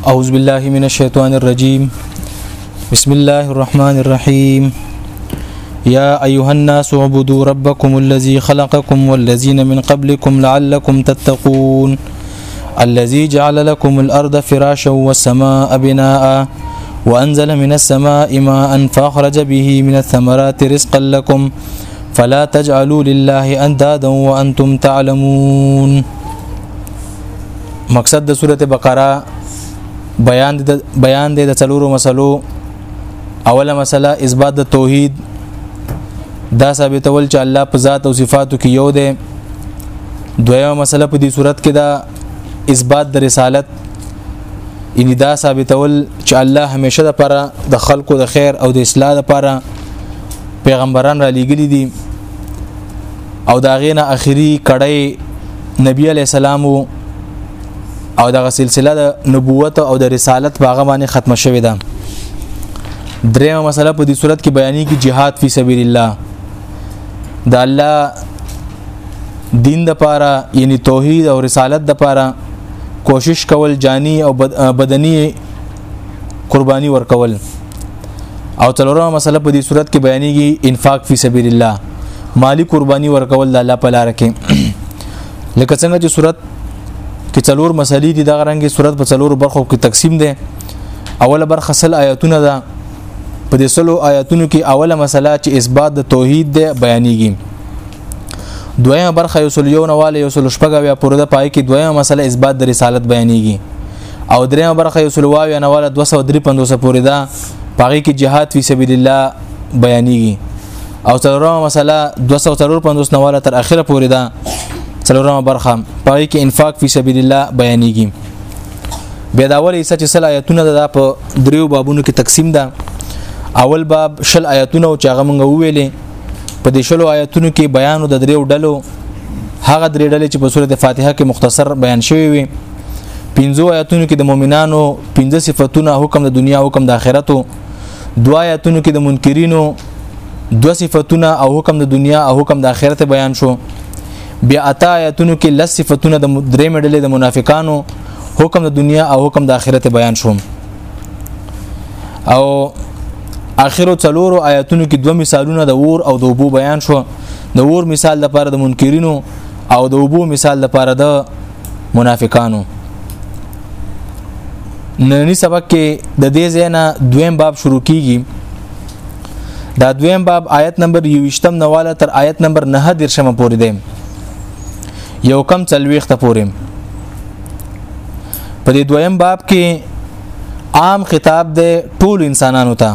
أعوذ بالله من الشيطان الرجيم بسم الله الرحمن الرحيم يا أيها الناس اعبدوا ربكم الذي خلقكم والذين من قبلكم لعلكم تتقون الذي جعل لكم الأرض فراشا والسماء بناء وأنزل من السماء ماء فأخرج به من الثمرات رزقا لكم فلا تجعلوا لله أندادا وأنتم تعلمون مقصد د سوره بقره بیان د بیان د څلورو مسلو اوله مسله اثبات د توحید دا ثابتول چې الله په ذات او صفاتو کې یو دی دویمه مسله په دې صورت کې دا اثبات د رسالت یعنی دا ثابتول چې الله همیشه د پره د خلکو د خیر او د اصلاح لپاره پیغمبران را لېږلي دي او دا غینه اخیری کړی نبی علی السلام او دغه سلسله د نبوت او د رسالت په هغه باندې ختمه شوې ده دریمه مسله په دې صورت کې بیانې کې jihad فی سبیل الله د الله دین د پاره یعنی توحید او رسالت د پاره کوشش کول جانی او بدنی قرباني ورکول او تلورمه مسله په دې صورت کې بیانېږي انفاق فی سبیل الله مالی قرباني ورکول د الله په لار کې لکه څنګه چې صورت کې څلور مسلې دي دغه رنګي صورت په څلور برخو کې تقسیم ده اوله برخه سل آیاتونه ده په دې سلو آیاتونو کې اوله مسله چې اثبات د توحید ده بیانېږي دویمه برخه یو سل یو نواله یو سل شپږه بیا پوره د پای کې دویمه مسله اثبات د رسالت بیانېږي او دریمه برخه یو سل واویا نواله 253 پوره ده پای کې جهاد فی سبیل الله بیانېږي او څلورمه مسله 255 نواله تر اخره پوره ده څلورمه برخه پای کې انفاق فی سبیل الله بیانېږي بیا دا ولې سچ سل آیتونه ده په دریو بابونو کې تقسیم ده اول باب شل آیتونه او چاغه مونږ ویلې په دې شلو آیتونو کې بیان د دریو ډلو هغه درې ډلې چې په سورته فاتحه کې مختصر بیان شوی وي پنځو آیتونو کې د مؤمنانو پنځه صفاتونه حکم د دنیا حکم د آخرتو دوا آیتونو کې د منکرینو دو صفاتونه او حکم د دنیا او حکم د آخرت بیان شو بیا اتا آیتونو کې لس صفاتونه د درې مډلې د منافقانو حکم د دنیا او حکم د آخرت بیان شوم او اخرو څلورو آیاتونو کې دوه مثالونه د اور او د اوبو بیان شو د اور مثال د پاره د منکرینو او د اوبو مثال د پاره د منافقانو نننی سبق کې د دې زینا دویم باب شروع کیږي دا دویم باب آیت نمبر 28 نواله تر آیت نمبر 9 درشمه پورې دی یو کم چلويخ ته پورې په دې دویم باب کې عام خطاب دی ټول انسانانو ته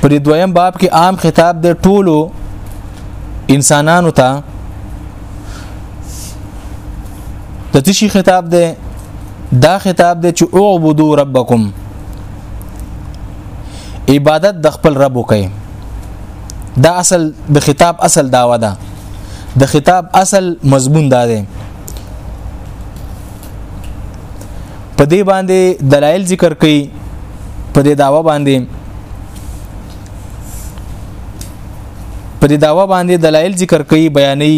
په دې دویم باب کې عام خطاب دی ټول انسانانو ته د تشي خطاب دی دا خطاب دی چې اعبدوا ربکم عبادت د خپل رب وکي دا اصل د خطاب اصل داوا ده دا د خطاب اصل مضمون دا دی په دې باندې دلایل ذکر کړي په دې داوا باندې په دې داوا باندې دلایل ذکر کړي بیانې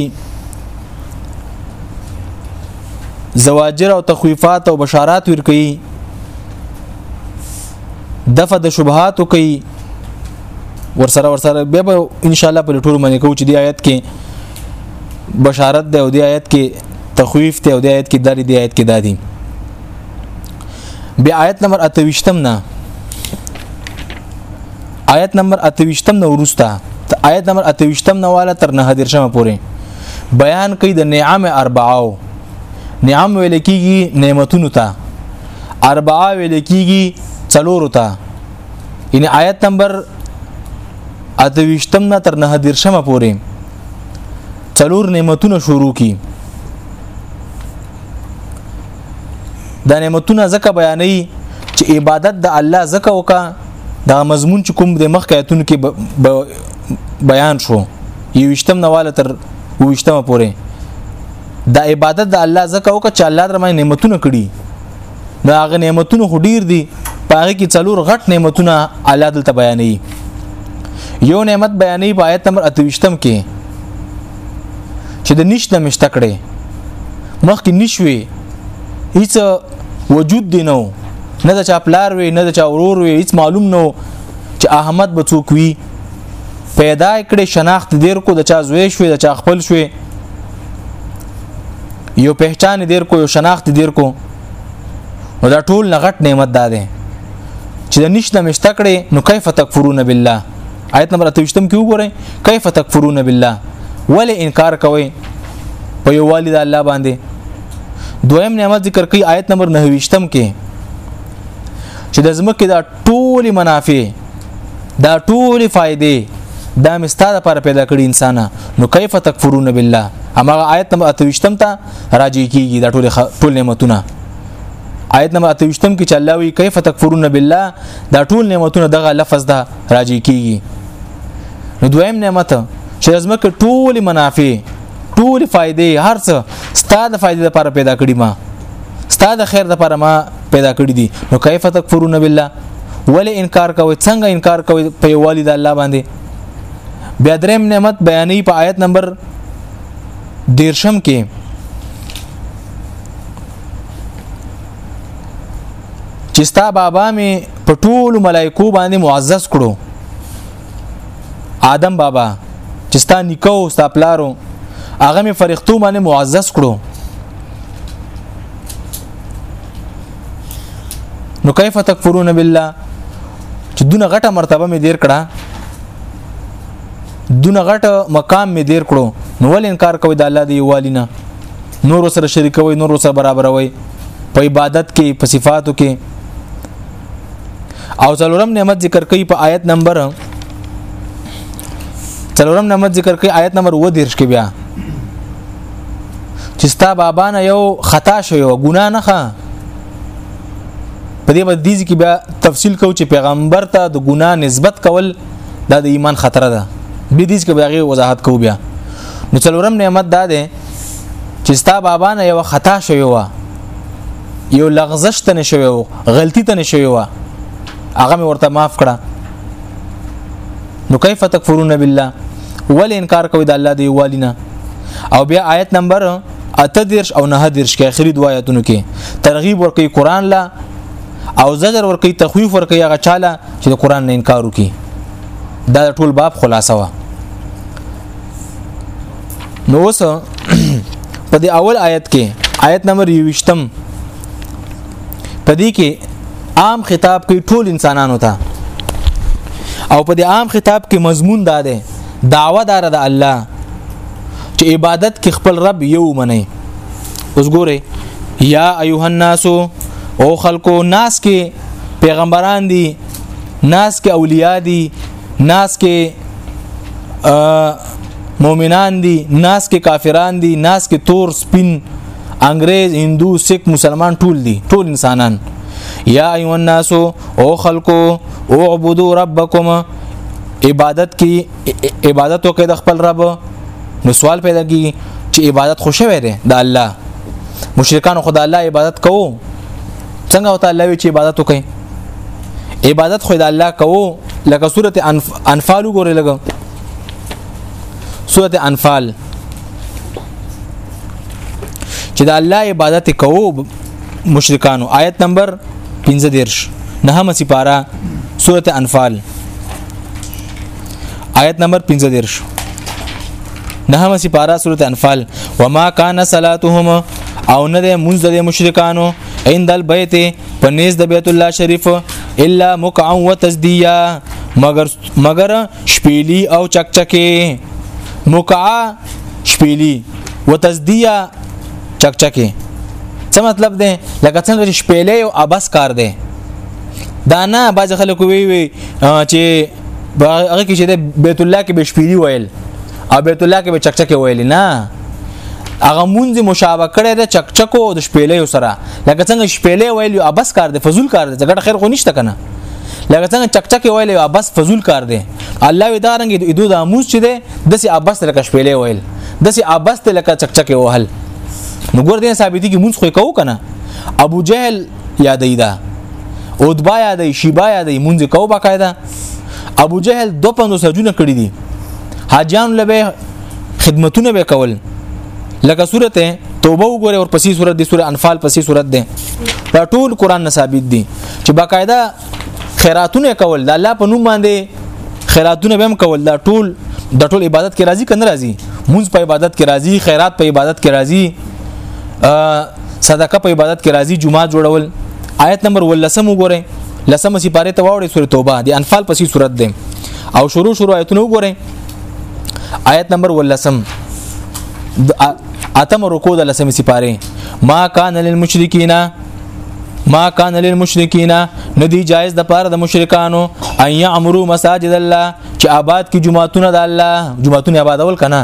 زواجر او تخویفات او بشارات ور کوي دفع د شبهات کوي ورسره ورسره بیا به ان شاء الله په ټول باندې کو چې دی آیت کې بشارت دی او دی آیت کې تخویف دی او دی آیت کې داری دی آیت کې دادی بیا آیت نمبر 28 نه آیت نمبر 28 نه ورسته آیت نمبر 28 نه والا تر نه درشمه پورې بیان کوي د نعم اربعو نعم ویل کیږي نعمتونو ته اربعه ویل کیږي څلورو ته یعنی آیت نمبر اتوشتم نه تر نه درشمه پورې څلور نعمتونه شروع کی دا نعمتونه زکه بیانې چې عبادت د الله زکه وکا دا مضمون چې کوم د مخکې آیتونو کې بیان شو یوشتم نواله تر وشتمه پورې دا عبادت د الله زکه وکا چې الله درمه نعمتونه کړی دا هغه نعمتونه خو ډیر دي په هغه کې څلور غټ نعمتونه الله دلته بیانې یو نعمت بیانې په آیت نمبر 28 کې چې د نشته مشته کړي مخکې نشوي هیڅ وجود دی نو نه د چا پلار وي نه د چا ورور وي هیڅ معلوم نو چې احمد به څوک وي پیدا کړي شناخت دیر کو د چا زوی شوي د چا خپل شوي یو پہچان دیر کو یو شناخت دیر کو نو دا ټول نه غټ نعمت دا دی چې د نشنه مشته کړي نو کیف تکفرون بالله آیت نمبر 28 کې وګورئ کیف تکفرون بالله ولې انکار کوي په یو والد الله باندې دویم نعمت ذکر کوي آیت نمبر 29 کې چې د زمکه د ټول منافع دا ټول فائدې دا مستا د پر پیدا کړی انسان نو کیف تکفرون بالله اما آیت نمبر 28 ته راجع کیږي دا ټول ټول نعمتونه آیت نمبر 28 کې چې الله وی کیف تکفرون بالله دا ټول نعمتونه دغه لفظ دا راجع کیږي نو دویم نعمت چې زمکه ټول منافع ټول فائدې هرڅه ستاده فائدې لپاره پیدا کړی ما ستاده خیر لپاره ما پیدا کړی دي نو کیف تکفرون بالله ولې انکار کوي څنګه انکار کوي په یوالي د الله باندې بیا دریم نعمت بیانې په آیت نمبر دیرشم کې چې ستا بابا می په ټول ملائکو باندې معزز کړو آدم بابا چې ستا نکو ستا پلارو هغه می فرښتو باندې معزز کړو نو کیف تکفرون بالله چې دونه غټه مرتبه مې دیر کړه دونه غټه مقام مې دیر کړو نو ول انکار کوي د الله دی والینا نور سره شریکوي نور سره برابروي په عبادت کې په صفاتو کې او څلورم نعمت ذکر کوي په آیت نمبر څلورم نعمت ذکر کوي آیت نمبر و دیرش کې بیا چې ستا بابا نه یو خطا شوی او ګناه نه ښه په دې باندې دي کې بیا تفصیل کو چې پیغمبر ته د ګناه نسبت کول دا د ایمان خطر ده به دې کې بیا غي وضاحت کو بیا نو څلورم نعمت دا ده چې ستا بابا نه یو خطا شوی و یو لغزش ته نشوي و غلطي ته نشوي و هغه مې ورته معاف کړه نو کیف تکفرون بالله ول انکار کوي د الله د یووالي نه او بیا آیت نمبر اته دیرش او نه دیرش کې اخري دوه آیتونو کې ترغیب ورکوي قران لا او زجر ورکوي تخویف ورکوي هغه چاله چې د قران نه انکار وکړي دا ټول باب خلاصه و نو اوس په دې اول آیت کې آیت نمبر 20 په دې کې عام خطاب کوي ټول انسانانو ته او په دې عام خطاب کې مضمون دا دی دعوه دار د الله چې عبادت کې خپل رب یو منئ اوس ګوره یا ایها الناس او خلکو ناس کې پیغمبران دي ناس کې اولیاء دي ناس کې مؤمنان دي ناس کې کافران دي ناس کې تور سپین انګريز هندو سک مسلمان ټول دي ټول انسانان یا ایو الناس او خلقو او عبدو ربکم عبادت کی عبادت وکړه د خپل رب نو سوال پیدا کی چې عبادت خوشوي ده د الله مشرکان خدای الله عبادت کوو څنګه وته الله چې عبادت وکړي عبادت خدای الله کوو لکه سوره انفال وګوره لګه سورته انفال چې د الله عبادت کوو مشرکانو آیت نمبر 15 دیرش نهمه سپاره سورته انفال آیت نمبر 15 دیرش نهمه سپاره سورته انفال وما کان صلاتهم او نه د منځ د مشرکانو عند البيت پنيز د بیت الله شریف الا مقعا وتسديا مگر مگر شپېلی او چکچکې مکعه شپېلی وتزدیه چکچکې څه مطلب دی لکه څنګه چې شپېلې او ابس کار دی دا نه باز خلک وی وی چې هغه کې چې د بیت الله کې بشپيري ویل او بیت الله کې به چکچک ویل نه هغه مونږ مشابه کړی د چکچکو د شپېلې سره لکه څنګه شپېلې ویل او ابس کار دی فزول کار دی ځکه خیر خو نشته کنه لکه څنګه چکچکه ویل او بس فزول کار دی الله وی دارنګ دوی د اموز چې دی دسي ابس لکه شپېلې ویل دسي ابس ته لکه چکچکه وهل نو ګور دې ثابت دي کې مونږ خو کو کنه ابو جهل یادې ده اودبا یادې شیبا یادې مونږ کو باقاعده ابو جهل 250 سجونه کړی دي حاجیان لبه خدمتونه به کول لکه سورته توبه وګوره او پسې سورته د سورته انفال پسې سورته ده دا ټول قران نه ثابت دي چې باقاعده خیراتونه کول د الله په نوم باندې خیراتونه به هم کول دا ټول د ټول عبادت کې راضي کنه راضي مونږ په عبادت کې راضي خیرات په عبادت کې راضي صدقه په عبادت کې راضي جمعه جوړول آیت نمبر 13 وګورئ لسمه سپاره ته واوړې سورې توبه د انفال پسې صورت ده او شروع شروع آیتونه وګورئ آیت نمبر 13 اتم رکو د لسمه سپاره ما کان للمشرکین ما کان للمشرکین ندی جایز د پاره د مشرکانو ان یعمرو مساجد الله چې آباد کی جمعهتون د الله جمعهتون آبادول کنه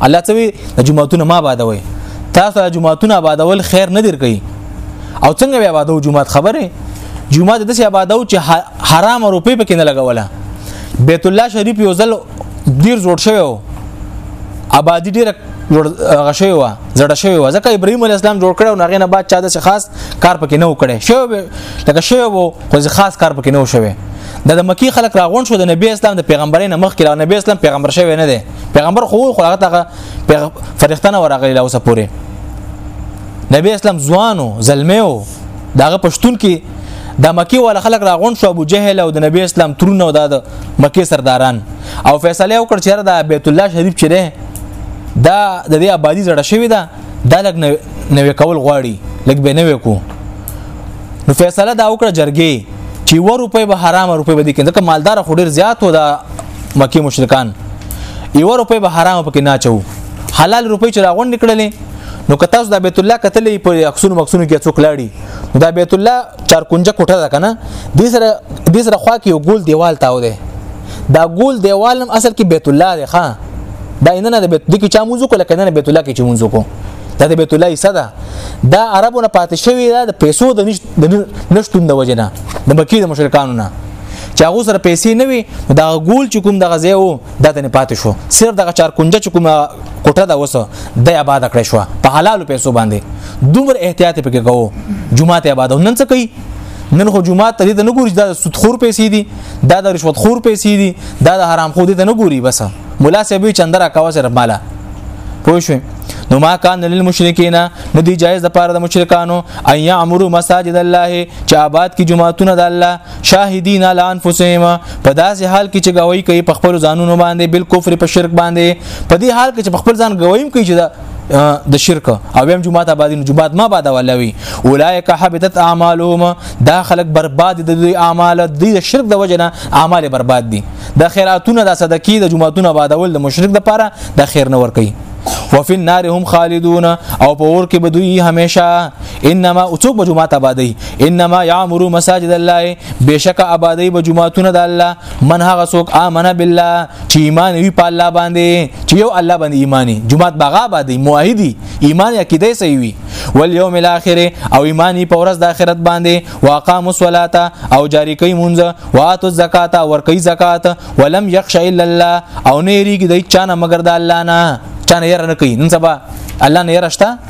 الله څه وی د جمعهتون ما آبادوي تاسو د جمعهتون آبادول خیر نه در کوي او څنګه به آبادو جمعه خبره جمعه د څه آبادو چې حرام روپې پکې نه لګوله بیت الله شریف یو ځل ډیر جوړ شوی و آبادی ډیره جوړ غشوی و زړه شوی و ځکه ابراهیم علی السلام جوړ کړو نغې نه بعد چا د خاص کار پکې نه وکړي شو لکه شو وو خو خاص کار پکې نه شوی د مکی خلک راغون شو د نبی اسلام د پیغمبري نه مخ کړه نبی اسلام پیغمبر شوی نه دی پیغمبر خو خو هغه فرښتنه ورغلی لا اوسه پوره نبی اسلام ځوانو زلمیو داغه پښتون کې د مکی ول خلک راغون شو ابو جهل او د نبی اسلام ترونه او د مکی سرداران او فیصله وکړ چې دا بیت الله شریف چې ده دا د دې آبادی زړه شوی ده دا لګ نوې کول غواړي لګ به نوې کو نو فیصله دا وکړه جرګې چې و روپې به حرام روپې به دي کنده که مالدار خو ډیر زیات و دا مکی مشرکان یو روپې به حرام پکې نه چو حلال روپې چې راغون نکړلې نو که تاسو د بیت الله کتلې په عکسونو مکسونو کې څوک لاړی دا بیت الله چار کنجه کوټه ده کنه د سره د سره خوا کې یو ګول دیوال تاو دی دا ګول دیوال هم اصل کې بیت الله دی ښا دا نه نه د بیت د کې چا موزو کله کنه بیت الله کې چې موزو کو دا د بیت الله حصہ ده دا عربو نه پاتې شوی دا د پیسو د نشټون د وجنه د مکی د مشرکانو نه چې هغه سره پیسې نه وي دا ګول چې کوم د غزه وو دا د نه پاتې شو صرف دغه چار کنجه چې کومه کوټه دا وسه د آباد کړې شو په حلالو پیسو باندې دومره احتیاط پکې کوو جمعه ته آباد نن څه کوي نن خو جمعه ته دې نه ګوري دا سودخور پیسې دي دا د رشوت خور پیسې دي دا د حرام خور دې نه ګوري بس مولا صاحب چندرا کاوه سره مالا پوه شو نو ما کان للمشرکین نو دی جایز د پاره د مشرکانو ایا امرو مساجد الله چې آباد کی جمعهتون د الله شاهدین علی انفسهم په داسې حال کې چې گواہی کوي په خپل ځانونو باندې بل کفر په شرک باندې په دې حال کې چې په خپل ځان گواہی کوي چې د شرک او هم جمعه ته بعد جمعه ما بعد ولوي اولایک حبطت اعمالهم دا خلک برباد دي د اعمال د شرک د وجنه اعمال برباد دي د خیراتونه د صدقې د جمعهتونه بعدول د مشرک د پاره د خیر نه ور کوي وفي النار هم خالدون او په اور کې بدوي هميشه انما اوڅوک به جمعه ته بعدي انما يعمر مساجد الله بشک آبادی به جمعهتون د الله من هغه څوک امنه بالله چې ایمان وی په الله باندې چې یو الله باندې ایمانی جمعه بغا باندې موحدی ایمان عقیده صحیح وی والیوم الاخر او ایمانی په ورځ د آخرت باندې واقام الصلاه او جاری کوي مونږ واتو الزکات او ور کوي زکات ولم یخش الا الله او نه ریګ د چانه مگر د الله نه چانه ير نه کوي نن سبا الله نه يرشته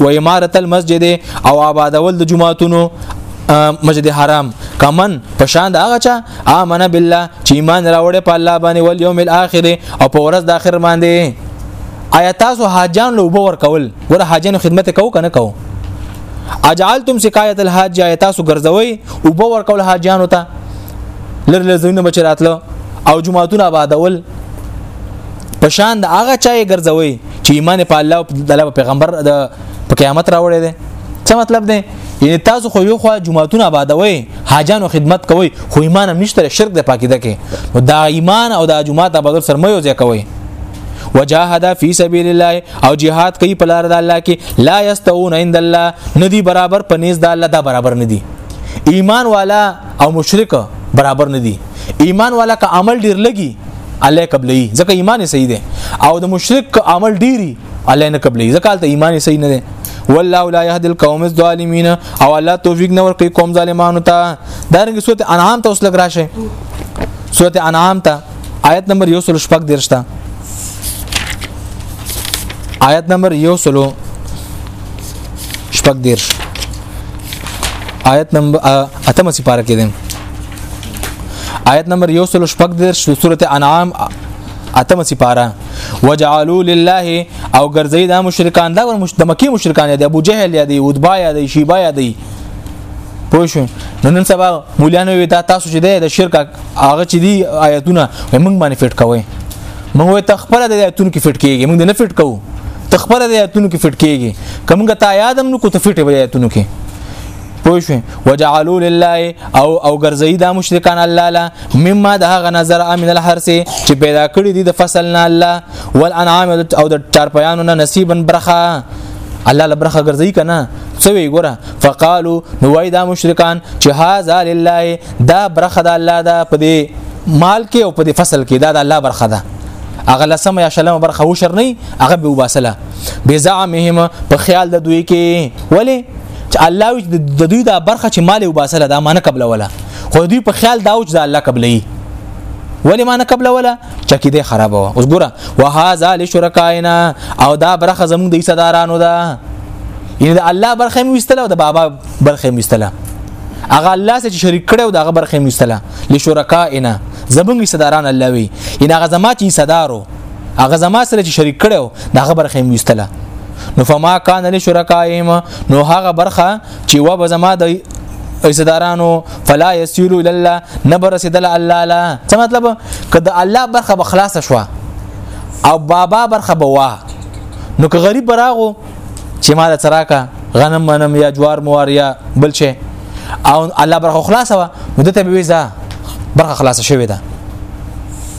و امارت المسجد او آبادول د جمعاتونو مسجد حرام کمن پشان دا غچا امنه بالله چې ایمان راوړې په الله باندې ول یوم الاخر او په ورځ د اخر باندې آیا تاسو حاجان له وبور کول ور حاجانو خدمت کو کنه کو اجعلتم سقایت الحاج آیا تاسو ګرځوي وبور کول حاجانو ته لر لزونه بچراتلو او جمعهتون آبادول پشان د هغه چا یې ګرځوي چې ایمان په الله او د الله پیغمبر د په قیامت راوړی دی څه مطلب دی یعنی تاسو خو یو خو جمعهتون آبادوي حاجانو خدمت کوي خو ایمان هم نشته شرک د پاکیده کې نو دا ایمان او دا جمعهت آبادول سرمه یو ځای کوي وجاهد فی سبیل الله او جهاد کوي په لار د الله کې لا یستون عند الله ندی برابر پنيز د الله دا برابر ندی ایمان والا او مشرک برابر ندی ایمان والا که عمل ډیر لګي الله قبلې ځکه ایمان صحیح دی او د مشرک که عمل ډیری الله نه قبلې ځکه ته ایمان صحیح نه دی والله لا يهدي القوم الظالمين او الله توفیق نه ورکړي قوم ظالمانو ته دا رنګ سورته انعام ته اوس لګ راشه سورته انعام ته آیت نمبر 116 درشته آیت نمبر 116 درش آیت نمبر اتمه سپاره کې ده آیت نمبر 114 د سورته انعام اتمه سپاره وجعلوا لله او ګرځي دا مشرکان دا د مکی مشرکان دي ابو جهل دي عتبه دي شیبه دي پوه شو نو نن سبا مولیانو وی دا تاسو چې دی د شرک هغه چې دی آیتونه موږ باندې فټ کوي موږ وی تخپل د آیتونو کې فټ کیږي موږ نه فټ کوو تخپل د آیتونو کې فټ کیږي کومګه تا یادم نو کو ته فټ وي آیتونو کې پوه شو وجعلوا لله او او ګرځي دا مشرکان الله لا مما ده غ نظر امن الحرس چې پیدا کړی دي د فصل نه الله والانعام او د چارپیانو نه نصیبا برخه الله لبرخه ګرځي کنه څه وی ګوره فقالو نو وای دا مشرکان چې هاذا لله دا برخه د الله دا په دې مال کې او په دې فصل کې دا د الله برخه ده هغه لسم یا شلم برخه وشر نه هغه به وباسله بزعمهم په خیال د دوی کې ولی چې الله وی د دوی دا برخه چې مال وباسله دا معنی قبل ولا خو دوی په خیال دا اوچ دا الله قبلې ولی معنی قبل ولا چکی دې خراب و اوس ګوره وهذا لشرکاینا او دا برخه زموږ د ایصدارانو ده یعنی د الله برخه مې وستله او د بابا برخه مې وستله هغه الله چې شریک کړي او دغه برخه مې وستله لشرکاینا زموږ ایصداران الله وی ان هغه زما چې ایصدارو هغه زما سره چې شریک کړي او دغه برخه مې وستله نو فما کان لشرکائهم نو هغه برخه چې و به زما د ایزدارانو فلا یسیرو الی الله نبر سیدل الله لا څه مطلب کله الله برخه به خلاص شو او بابا برخه به وا نو که غریب براغو چې ما د تراکا غنم منم یا جوار موار یا بل شي او الله برخه خلاصه و نو دته به ویزا برخه خلاصه شوې ده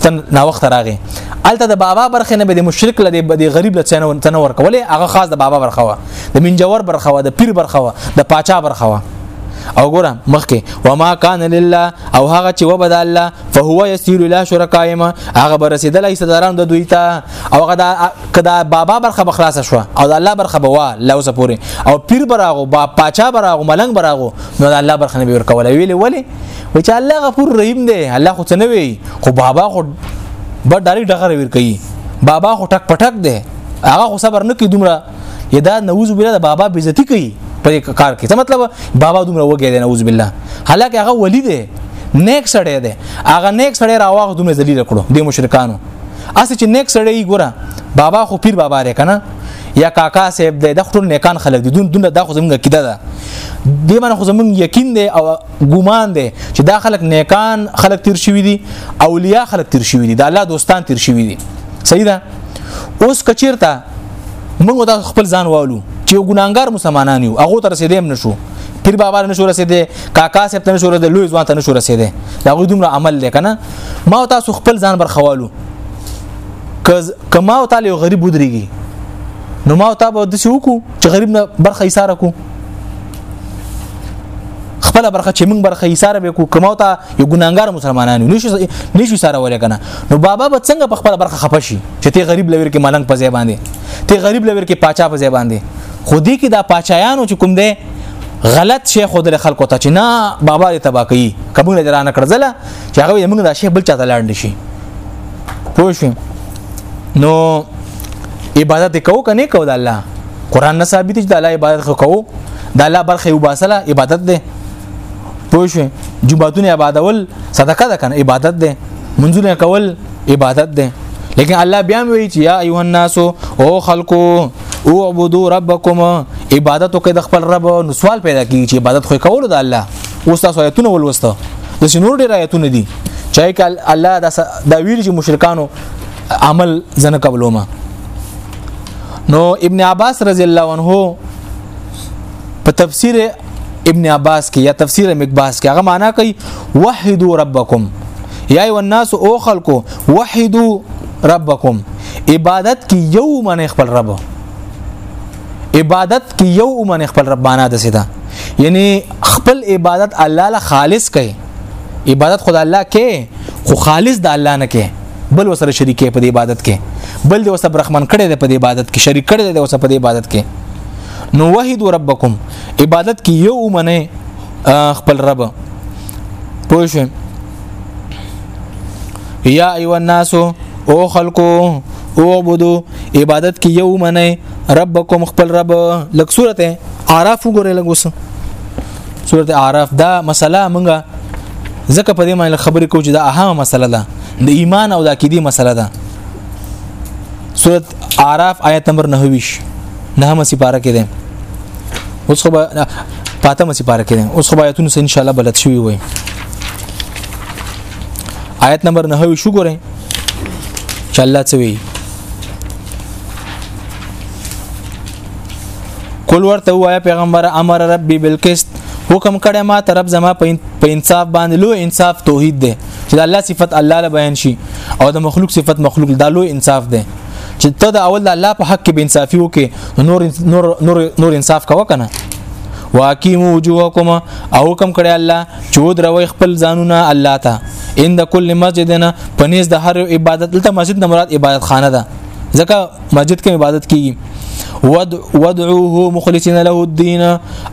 تن نا وخت راغی الته د بابا برخه نه به د مشرک لدی به د غریب له څنو تنور کولې هغه خاص د بابا برخه و د منجور برخه و د پیر برخه و د پاچا برخه و او ګوره مخکې وما کان لله او هغه چې وبد الله فهو يسير الى شركائهم هغه برسیدلای صدران د دوی ته او هغه دا کدا بابا برخه بخلاص شو او د الله برخه بوا لوس پوري او پیر براغو با پاچا براغو ملنګ براغو نو د الله برخه نه به ورکول ویلې ولی و چې الله غفور رحیم دی الله خو څه نه وی خو بابا خو بر ډاری ډغره ور کوي بابا خو ټک پټک دی هغه خو صبر نه کوي دومره یا دا نعوذ بالله د بابا بیزتی کوي په کار کې څه مطلب بابا دومره وګی دی نعوذ بالله حالکه هغه ولی دی نیک سړی دی هغه نیک سړی راواغ دومره ذلیل کړو د مشرکانو اسی چې نیک سړی ګوره بابا خو پیر بابا رې کنه یا کاکا صاحب دی د خپل نیکان خلک دي دون دون د خو زمونږ کیده ده دی باندې خو زمونږ یقین دی او ګومان دی چې دا خلک نیکان خلک تیر شوی دي اولیاء خلک تیر شوی دي د الله دوستان تیر شوی دي صحیح ده اوس کچیرته موږ دا خپل ځان والو چې یو ګناګار مسلمانان یو هغه تر رسیدې هم نشو پیر بابا نه شو رسیدې کاکا سپ ته نه شو رسیدې لوی ځوان ته نه شو رسیدې دا غو دومره عمل دی کنه ما تاسو خپل ځان برخوالو کما او تعالی غریب ودرېږي نو ما او تا به د څه وکړو چې غریب نه برخه یې ساره کو خپل برخه چې موږ برخه یې ساره به کو کما او تا یو ګناګار مسلمانانو نشو نشو سره ولې کنه نو بابا به څنګه په خپل برخه خپه شي چې ته غریب لور کې ملنګ په ځای باندې ته غریب لور کې پاچا په ځای باندې خو دې کې دا پاچایانو چې کوم دی غلط شي خو د خلکو ته چې نه بابا دې تبا کوي کومه نه درانه کړځله چې هغه موږ دا شی بل چاته لاړ نشي پوه شو نو عبادت کو کنه کو د الله قران نه ثابت چې د الله عبادت خو کو د الله برخه وباسله عبادت ده پوه شو جمعتون عبادول صدقه ده کنه عبادت ده منځونه کول عبادت ده لیکن الله بیا وی چې یا ایه الناس او خلقو او عبدو ربکم عبادت وکړه د خپل رب نو سوال پیدا کیږي چې عبادت خو کول د الله اوس تاسو آیتونه ولوسته د شنور ډیر آیتونه دي چې کال الله دا ویل چې مشرکانو عمل زنه قبلومه نو ابن عباس رضی الله عنه په تفسیر ابن عباس کې یا تفسیر مکباس کې هغه معنا کوي وحدو ربکم یا ای الناس او خلکو وحدو ربکم عبادت کې یو من خپل رب عبادت کې یو من خپل رب معنا ده سیدا یعنی خپل عبادت الله له خالص کوي عبادت خدای الله کې خو خالص د الله نه کې بل وسره شریک په عبادت کې بل د وسره برخمن کړي د په عبادت کې شریک کړي د وسره په عبادت کې نو وحید ربکم عبادت کې یو ومنه خپل رب پوه شئ یا ایو الناس او خلقو او عبدو عبادت کې یو منه ربکم خپل رب لک سورته اعراف وګوره لګوس سورته اعراف دا مسله مونږه ځکه په دې معنی خبرې کوو چې دا اهمه مسله ده د ایمان او د عقیدې مسله ده سورت اعراف آیت نمبر 29 نهمه سپاره کې ده اوس خو پاتمه سپاره کې ده اوس خو آیتونه ان شاء الله بلد شوی وي آیت نمبر 9 شو ګورئ چې الله څه وی کول ورته وایا پیغمبر امر ربي بالقسط حکم کړه ما طرف زما په انصاف باندې لو انصاف توحید ده چې د الله صفت الله له بیان شي او د مخلوق صفت مخلوق دا لوی انصاف دی چې ته د اول د الله په حق کې به انصافي وکې نور نور نور نور انصاف کوه کنه واقیمو وجوهکم او حکم کړی الله چې ودروي خپل ځانونه الله ته ان د کل مسجدنا پنيز د هر عبادت دلته مسجد نه مراد عبادت خانه ده ځکه مسجد کې عبادت کیږي ود ودعوه مخلصین له الدين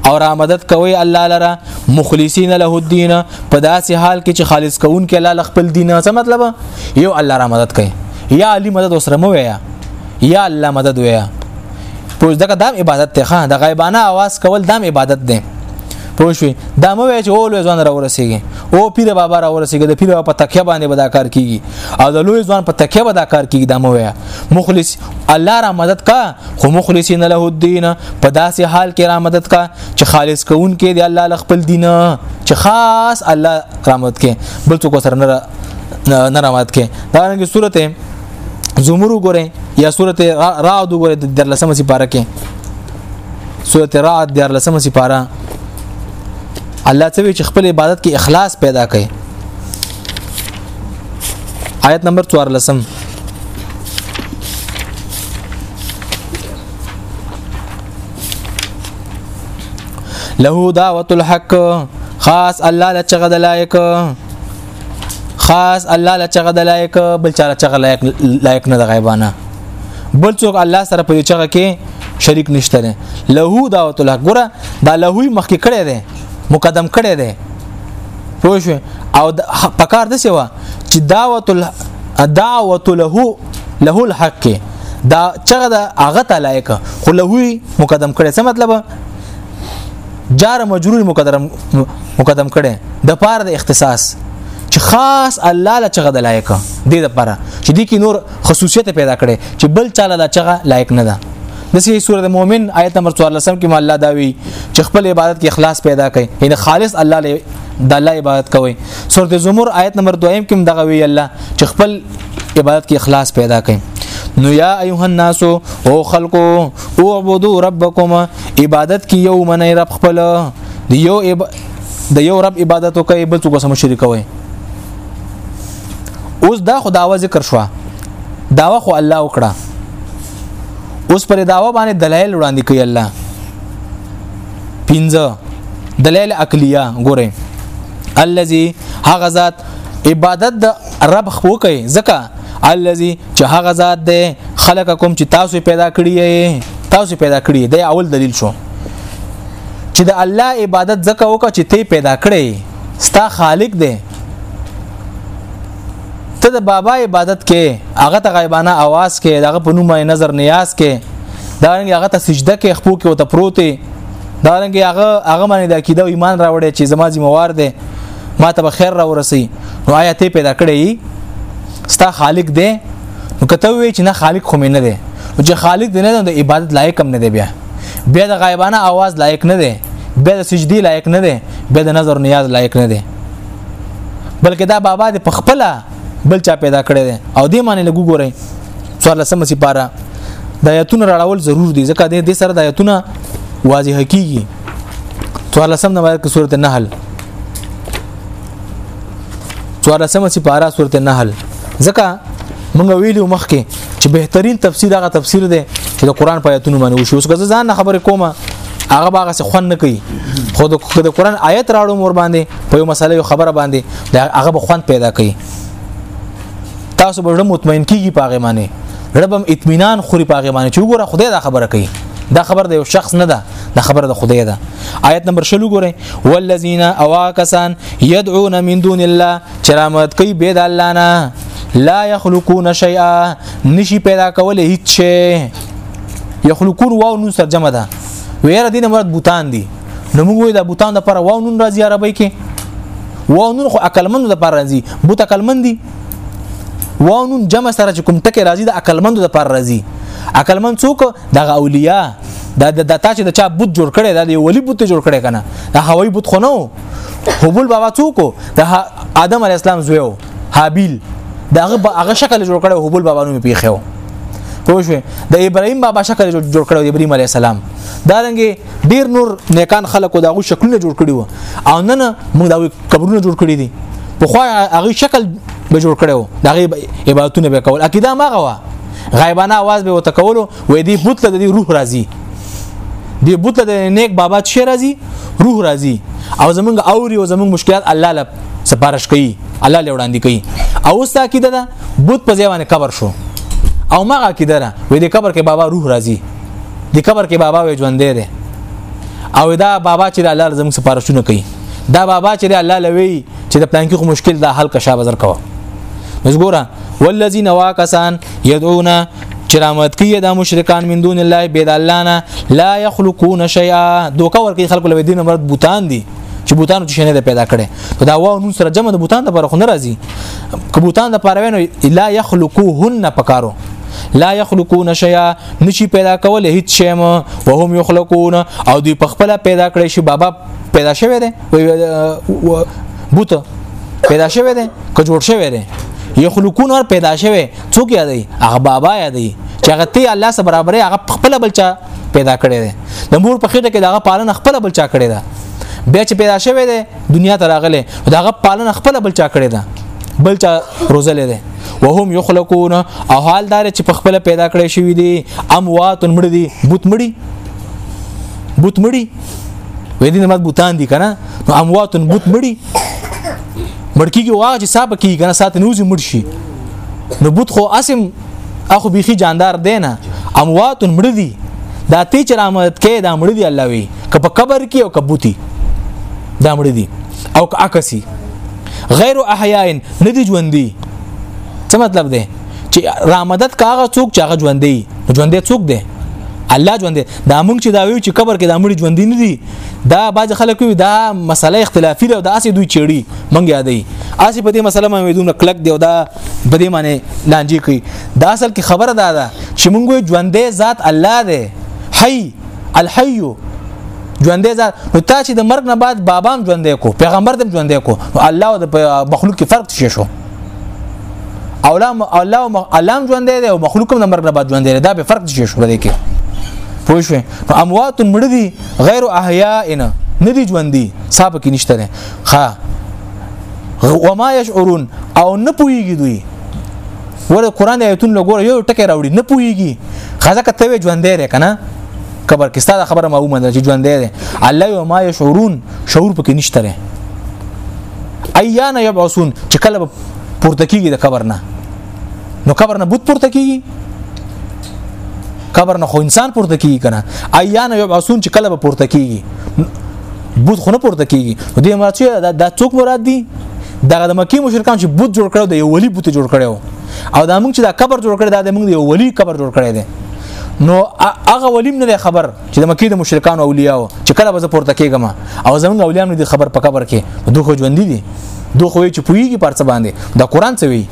او را مدد کوي الله لره مخلصین له الدين په داسې حال کې چې خالص کوون کې الله خپل دین څه مطلب یو الله را مدد کوي یا علی مدد وسره مو ویا یا الله مدد ویا پوه دغه دام عبادت ته خان د غیبانه आवाज کول دام عبادت دی پوه شو دا مو وای چې اول ځوان را ورسیږي او پیر بابا را ورسیږي د پیر بابا په تکیه باندې بدا کار کیږي او د لوی ځوان په تکیه بدا کار کیږي دا مو وای مخلص الله را مدد کا خو مخلصین له الدين په داسې حال کې را مدد کا چې خالص کون کې دی الله ل خپل دین چې خاص الله را مدد کې بل څوک سره نه نه را مدد کې دا رنګه صورت زمر وګوره یا صورت را د وګوره د درلسمه سپاره کې صورت را د درلسمه سپاره الله څه وی چې خپل عبادت کې اخلاص پیدا کړي آیت نمبر 14 له دعوت الحق خاص الله لچغه د لایق خاص الله لچغه د لایق بل چا لچغه لایق لایق نه د غیبانه بل څوک الله سره په چغه کې شریک نشته نه له دعوت الحق ګره دا له مخکې کړي دي مقدم کړي دي پوه شو او پکار د سیوا چې دعوت دعوت له له الحق دا چغه دا هغه ته لایق خو له مقدم کړي څه مطلب جار مجرور مقدم مقدم کړي د پاره د اختصاص چې خاص الله له چغه د لایق دی د پاره چې دی کې نور خصوصیت پیدا کړي چې بل چاله د چغه لایق نه ده د سې سورې مؤمن آیت نمبر 14 کې الله دا وی چې خپل عبادت کې اخلاص پیدا کړي یعنی خالص الله له د الله عبادت کوي سورته زمر آیت نمبر 2 کې دغه وی الله چې خپل عبادت کې اخلاص پیدا کړي نو یا ایه الناس او خلقو او عبدو ربکم عبادت کې یو منی رب خپل دی یو اب... د یو رب عبادت وکي بل څه سم شریک وي اوس دا خداوا ذکر شو داوا خو الله وکړه اوس پر داوا باندې دلایل وړاندې کوي الله پنځه دلایل عقلیه ګوره الذي هغه ذات عبادت د رب خو کوي ځکه الذي چې هغه ذات دی خلقکم چې تاسو پیدا کړی یې تاسو پیدا کړی دی اول دلیل شو چې د الله عبادت ځکه وکړه چې ته پیدا کړی ستا خالق دی ته د بابا عبادت کې هغه ته غیبانه आवाज کې دغه په نوم نظر نیاز کې دا رنګ هغه ته سجده کې خپو کې او ته پروتي دا رنګ هغه هغه باندې د عقیده او ایمان راوړي چې زما ذمہوار دی ما ته به خیر را ورسي نو آیا ته پیدا کړی ستا خالق دی نو کته وی چې نه خالق خو مې نه دی او چې خالق دی نه د عبادت لایق هم نه دی بیا بیا د غیبانه आवाज لایق نه دی بیا د سجدي لایق نه دی بیا د نظر نیاز لایق نه دی بلکې دا بابا د پخپله بل چا پیدا کړی دی او دې معنی لګو ګورئ څوار لسمه سي پاره د آیتونو راړول ضرور دي ځکه د دې سره د آیتونه واضح کیږي څوار لسم نمبر کې سورته نحل څوار لسمه سي پاره سورته نحل ځکه موږ ویلو مخکې چې بهترین تفسیر هغه تفسیر دی چې د قران په آیتونو باندې وشو اوس که ځان خبرې کومه هغه باغه څه خوند نه کوي خو د قرآن آیت راړو مور باندې په یو مسله یو خبره باندې هغه به خوند پیدا کوي تاسو به مطمئن کیږي پاغه معنی ربم اطمینان خوري پاغه معنی چې وګوره خدای دا خبره کوي دا خبر د یو شخص نه ده دا خبر د خدای ده آیت نمبر 6 وګوره والذین اواکسان يدعون من دون الله چرامت کوي بيد الله نه لا يخلقون شيئا نشي پیدا کول هیڅ شي یخلقون واو نون سره جمع ده ویره دینه مراد بوتان دي نو موږ وایو د بوتان د پر واو نون راځي عربی کې واو نون خو عقلمند د پر راځي بوت عقلمند دي واو نون جمع سره چې کوم ټکی راځي د عقلمند د پر راځي عقلمند څوک د اولیاء دا د دتا چې د چا بوت جوړ کړي دا د ولی بوت جوړ کړي کنه دا هوایي بوت خو نه هو هبول بابا څوک د آدم علی السلام زوی حابیل دا هغه شکل جوړ کړو هبل بابا نوم پیښو پوه شو د ابراهيم بابا شکل جوړ کړو د ابراهيم عليه السلام دا رنګ ډیر نور نیکان خلکو داغو شکلونه جوړ کړي وو او نن موږ دا قبرونه جوړ کړي دي په خو هغه شکل به جوړ کړو دا عبادتونه به کول عقیده ما غوا غایبانه आवाज به وتکولو وې دی بوت له دی روح راځي دی بوت له نیک بابا چې راځي روح راځي او زمونږ اوري او زمونږ مشکلات الله لب سپارش کوي الله له وړاندې کوي او اوس دا کیده ده بت په ځای باندې قبر شو او مغه کیده ده وې د قبر کې بابا روح راځي د قبر کې بابا وې ژوند دی او دا بابا چې الله زموږ سپارښتنه کوي دا بابا چې الله لوي چې د پلان کې خو مشکل دا حل کښه بازار کوه نس ګوره والذین واکسان یدعون چرامت کی دا مشرکان من دون الله بيد الله نه لا يخلقون شيئا دوکه ورکی خلق له دین مرد بوتان دي چې بوتانو چې نه پیدا کړي نو دا واو نون سره جمع د بوتان لپاره خو نه راځي که بوتان لپاره وینو لا يخلقوهن پکارو لا يخلقون شيئا نشي پیدا کول هیڅ شی وهم يخلقون او دوی په خپل پیدا کړی شي بابا پیدا شوی دی بوت پیدا شوی دی که جوړ شوی دی یخلقون ور پیدا شوی څوک یادای هغه بابا یادای چې هغه ته الله سره برابرې هغه خپل بلچا پیدا کړی دی د مور په خېټه کې دغه پالنه خپل بل چا کړی ده بیا چې پیدا شوی دی دنیا ته راغلی دغه پالنه خپل بل چا کړی ده بل چا روزلې ده وهم یخلقون او حال دار چې په خپل پیدا کړی شوی دی اموات مړ دي بوت مړي بوت مړي وې دې نه بوتان دي کنه نو اموات بوت مړي مړکیږي واغ چې صاحب کیږي کنه سات نوځي مړ شي نو بوت خو اسم اخو بيخي جاندار دی نه اموات مړ دي دا تی چې رحمت کې دا مړ دي الله وي که په قبر کې او کبوتي دا مړ دي او که عکسي غیر احیاء نه دي ژوندۍ څه مطلب دی چې رامدد کاغه څوک چې هغه ژوندۍ ژوندې څوک دی الله ژوند دا مونږ چې دا ویو چې قبر کې دا مړي ژوند نه دي دا باج خلک وي دا مسله اختلافي ده دا اسې دوی چېړي مونږ یادې اسې په دې مسله مې دومره کلک دی او دا په دې معنی لانجې کوي دا اصل کې خبره دا ده چې مونږ ژوندې ذات الله دی حي الحي ژوندې ذات نو تا چې د مرګ نه بعد بابام ژوندې کو پیغمبر دم ژوندې کو نو الله او د مخلوق کې فرق شي شو اولا الله الله ژوندې دی او مخلوق هم د مرګ نه بعد ژوندې دی دا به فرق شي شو بده کې پوه شو نو اموات مړ دي غیر احیاء نه دي ژوندې صاحب کې نشته ها وما يشعرون او نه پويږي دوی ور قران آیتون لګور یو ټکی راوړي نه پويږي خزه کته ژوند دی کنه کبر کې ستاسو خبره ما ومنه چې ژوند دی الله یو ما شعورون شعور پکې نشته لري ایان یبعثون چې کله پورته کیږي د قبر نه نو قبر نه بوت پورته کیږي قبر نه خو انسان پورته کیږي کنه ایان یبعثون چې کله پورته کیږي بوت خو نه پورته کیږي د مراد شوی دا, دا څوک مراد دي دغه د مکی مشرکان چې بوت جوړ کړو د یو ولی بوت جوړ کړو او دا موږ چې دا قبر جوړ کړی دا د موږ یو ولی قبر جوړ کړی دی نو هغه ولیم نه خبر چې د مکی د مشرکان او اولیاء چې کله به پورته کېږم او زمونږ اولیاء نه دي خبر په قبر کې دوه ژوند دي دوه خو چې پویږي پر څه باندې دا قران څه وی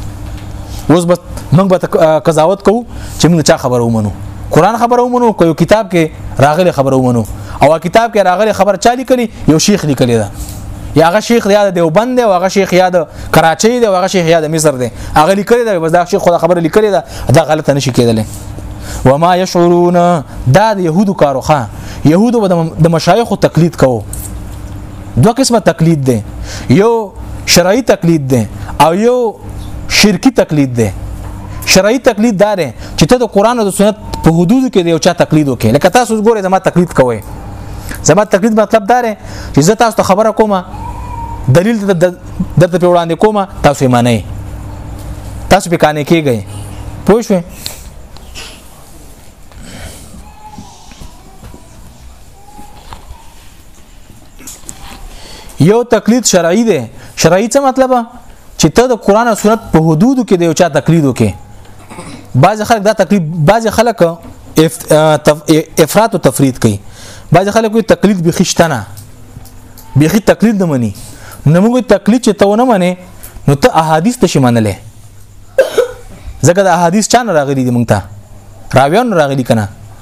اوس به موږ به قضاوت کوو چې موږ چا خبره ومنو قران خبره ومنو کوي کتاب کې راغلي خبره ومنو او کتاب کې راغلي خبر چا لیکلي یو شیخ لیکلی دا یا هغه شیخ یاد دیوبند دی او هغه شیخ یاد کراچۍ دی او هغه شیخ یاد مصر دی هغه لیکلی دا بس دا شیخ خو خبره لیکلی دا دا غلطه نشي کېدلی وما يشعرون دا د يهودو کاروخه يهودو د مشایخو تقلید کوو دوه قسمه تقلید دی یو شرعي تقلید دی او یو شرکی تقلید دی شرعي تقلید دار چې ته د قران او د سنت په حدودو کې یو چا تقلید وکې لکه تاسو ګوره زما تقلید کوئ زما تقلید مطلب دا دی چې زه تاسو ته خبره کوم دلیل درته په وړاندې کوم تاسو یې معنی تاسو به کانې کېږئ پوه شئ یو تقلید شرعي دی شرعي څه مطلب چې ته د قران او سنت په حدودو کې د یو چا تقلید وکې بعض خلک دا تقلید بعض خلک افراط او تفرید کوي بعض خلک کوئی تقلید به خشتنه به خي تقلید نه مني نو موږ تقلید چې ته ونه منې نو ته احادیث ته شي منلې ځکه د احادیث چا نه راغلي دي مونږ ته راویان راغلي کنه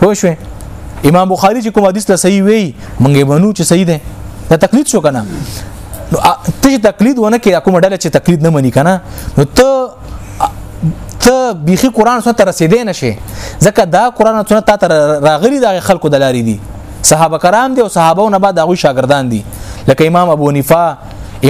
پوه شو امام بخاری چې کوم حدیث ته صحیح وی مونږ بنو چې صحیح ده دا تقلید شو کنه نو ته تقلید ونه کې کوم ډله چې تقلید نه مني کنه نو ته ته بيخي قران سره رسیدې نشي ځکه دا قران سره تا تر راغلي د خلکو د لارې دي صحابه کرام دي او صحابه نه بعد هغه شاګردان دي لکه امام ابو حنیفه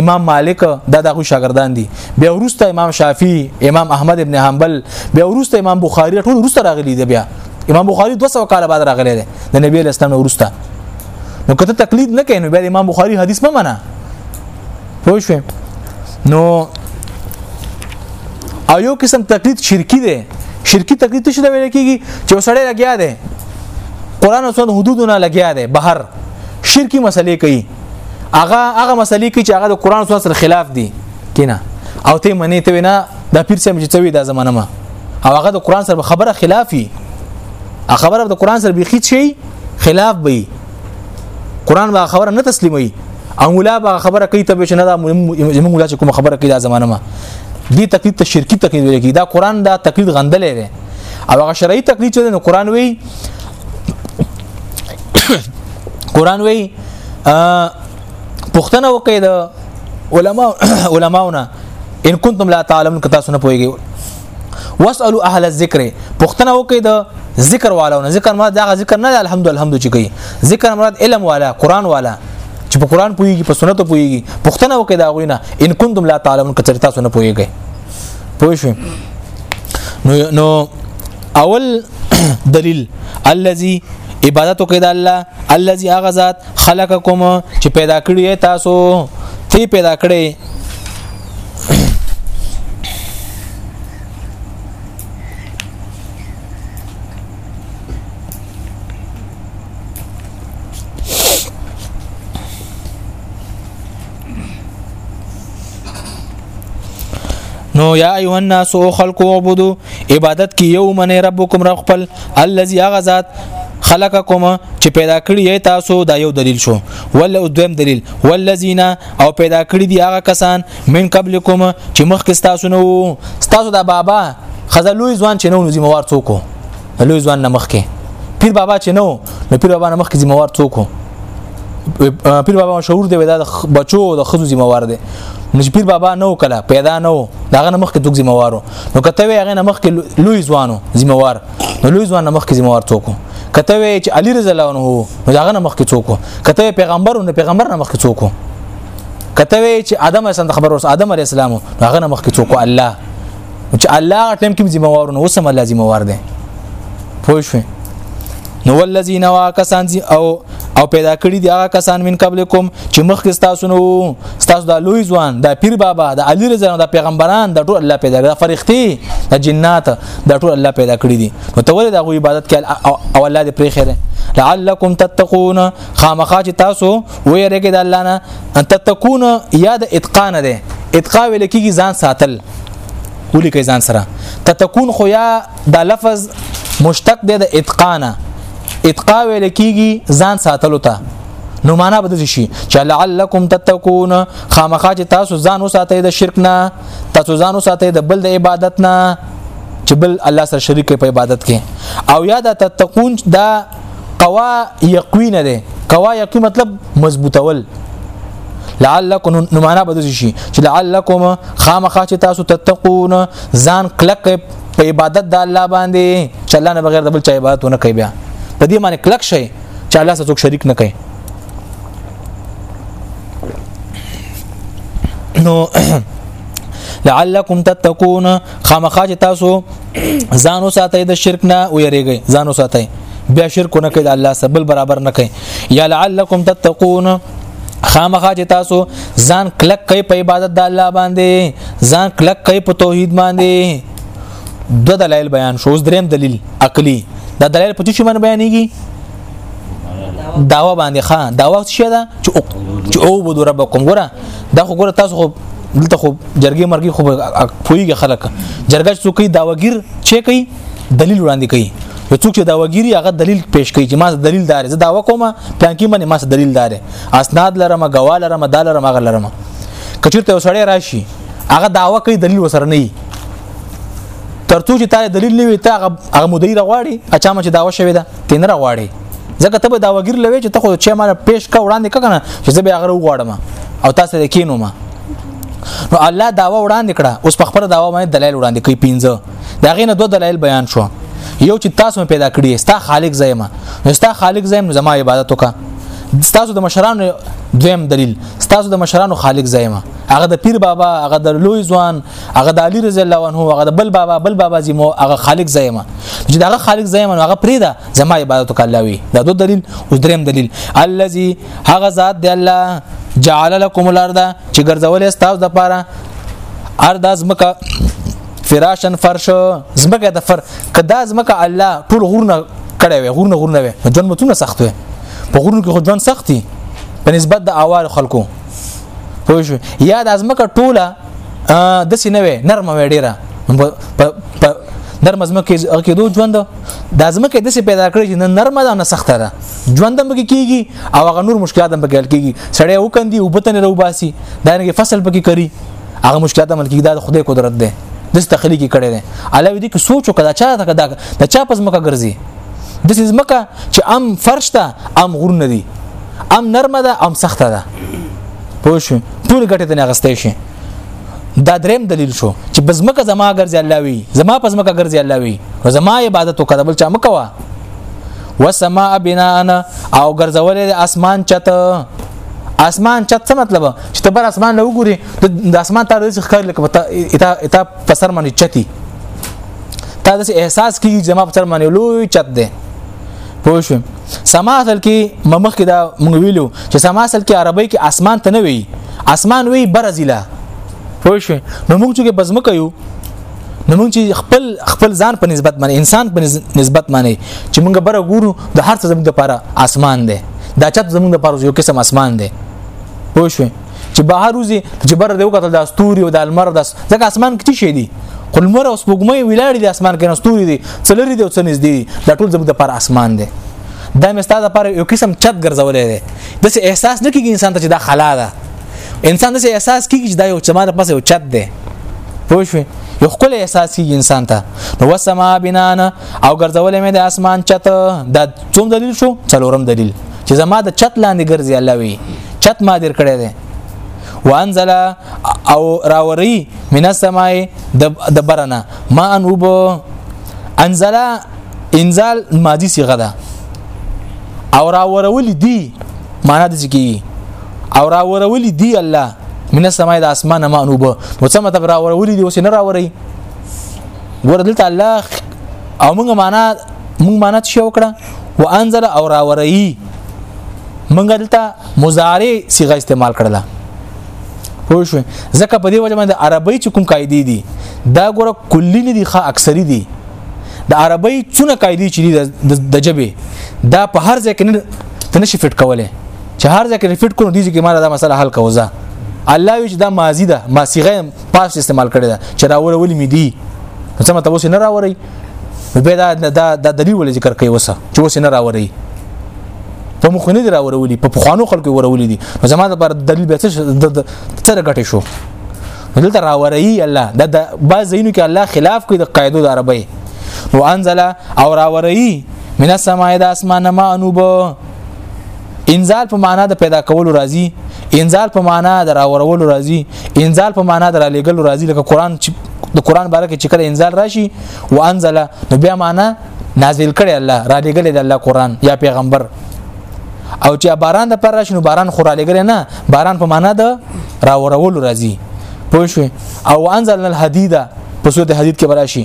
امام مالک دا دغه شاګردان دي بیا ورسته امام شافعي امام احمد ابن حنبل بیا ورسته امام بخاری ټول ورسته راغلي دي بیا امام بخاری 200 کال بعد راغلی دی د نبی له اسلام ورسته نو کته تقلید نه کین بیا امام بخاری حدیث ما منه پوه شو نو او یو قسم تقلید شرکی دی شرکی تقلید څه دی ویل کیږي چې وسړی لګیا دی قران او سنت حدودونه لګیا دی بهر شرکی مسلې کوي هغه هغه مسلې کې چې هغه د قران سنت سره خلاف دي کینه او ته منې ته نه دا پیر سم چې څوي دا زمانه ما او هغه د قران سره خبره خلافي هغه خبره د قران سره بيخي شي خلاف وي قران به خبره نه تسلیمي او مولا به خبره کوي ته بشنه دا زموږ مولا چې کوم خبره کوي دا زمانه ما دي تقلید ته شرکی تقلید ویل کی دا قران دا تقلید غندلې ده او هغه شرعي تقلید چې د قران وی قران وی پښتنه وکړي د علما علماونه ان کنتم لا تعلمون که تاسو نه پوهیږئ واسالو اهل الذکر پښتنه وکړي د ذکر والونه ذکر مراد دا ذکر نه الحمد الحمد چې کوي ذکر مراد علم والا قران والا چې په قران پويږي په سنت پويږي پښتنه وکړي دا غوینه ان کنتم لا تعلمون که تاسو نه پوهیږئ پوه شئ نو نو اول دلیل الذي عبادت وکړه د الله الذي هغه ذات خلقکم چې پیدا کړی تاسو تی پیدا کړی نو یا ایه الناس او خلق عبدو عبادت کی یو من ربکم رب خپل الذي غزاد خلقکم چې پیدا کړی تاسو دا یو دلیل شو ول او دویم دلیل والذین او پیدا کړی دی هغه کسان من قبلکم چې مخکې تاسو نو تاسو دا بابا خزلوی ځوان چې نو ذمہ وار څوک لوی ځوان نه مخکې پیر بابا چې نو نو پیر بابا نه مخکې ذمہ وار څوک پیر بابا مشهور دی دا بچو د خزو ذمہ وار دی نو پیر بابا نو کله پیدا نو داغه نه مخکې دوک ذمہ وارو نو کته وی هغه نه مخکې لوی ځوانو ذمہ وار نو لوی ځوان نه مخکې ذمہ وار څوک کته وی چې علی رضی الله عنه نو داغه نه مخکې څوک کته پیغمبر نو پیغمبر نه مخکې څوک کته وی چې ادم اسلام خبر اوس ادم علی السلام هغه نه مخکې څوک الله چې الله هغه ټیم کې ذمہ وارونه اوس هم الله ذمہ وار دی پوه شئ نو ولذین واکسان او او پیدا کړی دی هغه کسان من قبل کوم چې مخکې تاسو نو تاسو د لوی ځوان د پیر بابا د علی رضی الله د پیغمبران د ټول الله پیدا کړ فرښتي د جنات د ټول الله پیدا کړی دي نو ته ولې د عبادت کې او الله دې پرې خره لعلکم تتقون خامخا چې تاسو ویریږئ د الله نه ان تتقون یاد اتقان ده اتقا ویل کیږي ځان ساتل ولیکي ځان سره تتكون خو یا دا لفظ مشتق دی د اتقانا اتقا ویل کیږي ځان ساتلو ته نو معنا بده شي چې لعلکم تتقون خامخا چې تاسو ځان وساتئ د شرک نه تاسو ځان وساتئ د بل د عبادت نه چې بل الله سره شریک په عبادت کې او یا د تتقون دا قوا یقوی نه ده قوا یقوی مطلب مضبوطول لعلکم نو معنا به شي چې لعلکم خامخا چې تاسو تتقون ځان کلک په عبادت د الله باندې چې الله نه بغیر د بل چا عبادت نه کوي بیا په دې معنی کلک شي چې الله سره څوک شریک نه کوي نو لعلکم تتقون خامخا چې تاسو ځانو ساتي د شرک نه ویریږئ ځانو ساتي بیا شرک نه کوي د الله سره بل برابر نه کوي یا لعلکم تتقون خامخا چې تاسو ځان کلک کوي په عبادت د الله باندې ځان کلک کوي په توحید باندې دو دلایل بیان شو اوس دریم دلیل عقلی دا دلایل په څه باندې بیانېږي داوا باندې ښا داوا څه ده چې او بده ربکم ګره دا خو ګره تاسو خو دلته خو جرګې مرګي خو پویږي خلک جرګه څوک دا وګیر چې کوي دلیل وړاندې کوي یو څوک چې دا وګيري هغه دلیل پیش کوي چې ما دلیل دار زه دا وکوم پلان کې باندې ما دلیل دار اسناد لرم غوا لرم دا لرم هغه لرم کچیرته وسړی راشي هغه داوا کوي دلیل وسره نه ترڅو چې تا دلیل نه وي تا هغه مدیر غواړي اچامه چې داوا شوی ده تین را غواړي ځکه ته به دا وګیر لوي چې ته خو چې مال پیش کا وړاندې کنه چې زه به هغه وغواړم او تاسو د کینو ما نو الله داوا وړاندې کړه اوس په خبره داوا باندې دلایل وړاندې کوي پنځه دا غینه دوه دلایل بیان شو یو چې تاسو پیدا کړی ستا خالق زایمه نو ستا خالق زایم زما عبادت وکا تاسو د مشرانو دویم دلیل تاسو د مشرانو خالق زایمه هغه د پیر بابا هغه د لوی ځوان هغه د علی رضی الله عنه هغه د بل بابا بل بابا زمو هغه خالق زایمه چې دغه خالق زایمه هغه پریدا زما عبادت وکړه الله وی دا دو دلیل او دریم دلیل الذي هغه ذات دی الله جعل لكم الارض چې ګرځولې تاسو د پاره ارض ازمکه فراشن فرش زمکه د فر کدا زمکه الله ټول غورنه کړي وي غورنه غورنه وي ژوند متونه سخت وي په غورنه کې خو ژوند سختي په نسبت د اوار خلکو پوه شو یا د ازمکه ټوله د سینه وې نرمه وې ډیره په نرمه زمکه کې دوه ژوند د زمکه د څه پیدا کړی چې نرمه ده نه سخته ده ژوند هم کېږي او هغه نور مشکلات هم پکې کېږي سړی وکندي او بتنه روباسي دا نه فصل پکې کوي هغه مشکلات هم کېږي دا خدای قدرت ده د تخلیق کړي ده علاوه دې کې سوچ وکړه چا ته دا د چا پس مکه ګرځي د سیزمکه چې ام فرش ته ام غرونه دي ام نرمه ده ام سخته ده پوه شو ټول ګټه ته نه غستې شي دا دریم دلیل شو چې بزمکه زما ګرځي الله وی زما پزمکه ګرځي الله وی زما عبادت وکړه بل چا مکوا وسما بنانا او ګرځولې د اسمان چت اسمان چت څه مطلب چې تبر اسمان نه وګوري د اسمان تر دې ښکار لکه اتا اتا پسر باندې چتی تا د احساس کیږي زما پسر باندې لوی چت دی پوه شو سما اصل کې ممخ کې دا مونږ ویلو چې سما اصل کې عربی کې اسمان ته نه وی اسمان وی برزیلا پوه شو نو مونږ چې بزمکه یو نو مونږ چې خپل خپل ځان په نسبت باندې انسان په نسبت باندې چې مونږ بره ګورو د هر څه زموږ لپاره اسمان دی دا چت زموږ لپاره یو قسم اسمان دی پوه شو چې بهر وزي چې بر دی وکړه د استوري او د المر د ځکه اسمان کې شي دي خو المر او سپوږمۍ ولاړې دي اسمان کې نستوري دي څلری دي او څنځ دي دا ټول زموږ د پر اسمان دي دا مې ستاسو لپاره یو قسم چت ګرځولې ده د څه احساس نه کیږي انسان ته چې دا خلا ده انسان د څه احساس کیږي چې دا یو چمانه پس یو چت ده پوه شو یو خپل احساس کیږي انسان ته نو وسما بنانا او ګرځولې مې د اسمان چت د څوم دلیل شو څلورم دلیل چې زما د چت لاندې ګرځي الله وی چت ما در کړی دی وانزل او راوري من السماء د برنا ما ان وب انزل انزال ماضی صيغه ده او راورول دي معنا د ځکی او راورول دي الله من السماء د اسمانه ما ان وب نو څه مطلب راورول دي اوس نه راوري ګور دلته الله او موږ معنا موږ معنا څه وکړه وانزل او راورئی موږ دلته مضارع صيغه استعمال کړله پوه شو ځکه په دې وجه باندې عربی چې کوم قاعده دي دا ګوره کلی نه دي ښه اکثری دي د عربی څونه قاعده چې د جبه دا په هر ځای کې نه تنشي فټ کوله چې هر ځای کې فټ کړو دي چې مال دا مسله حل کوزه الله وی چې دا ماضی ده ما صيغه پاس استعمال کړی دا چې راوړل ولې مې دي څه مته اوس نه راوړی به دا دا د دلیل ولې ذکر کوي وسه چې اوس نه راوړی په مخ نه دی راوړولې په خوانو خلکو ورولې دي نو زما د پر دلیل به څه څه غټې شو دلته راوړی الله دا د باز زینو کې الله خلاف کوي د قاعده د عربی نو انزل او راوړی من السماء د اسمانه ما انوبه انزال په معنا د پیدا کولو راځي انزال په معنا د راورولو راځي انزال په معنا د را لګلو راځي لکه قران چې د قران باره کې چې کله انزال راشي وانزل نو بیا معنا نازل کړي الله را لګل د الله قران یا پیغمبر او چې باران د پر راشنو باران خو را لګل نه باران په معنا د راورولو راځي پوه شو او انزل الحديد په صورت حديد کې براشي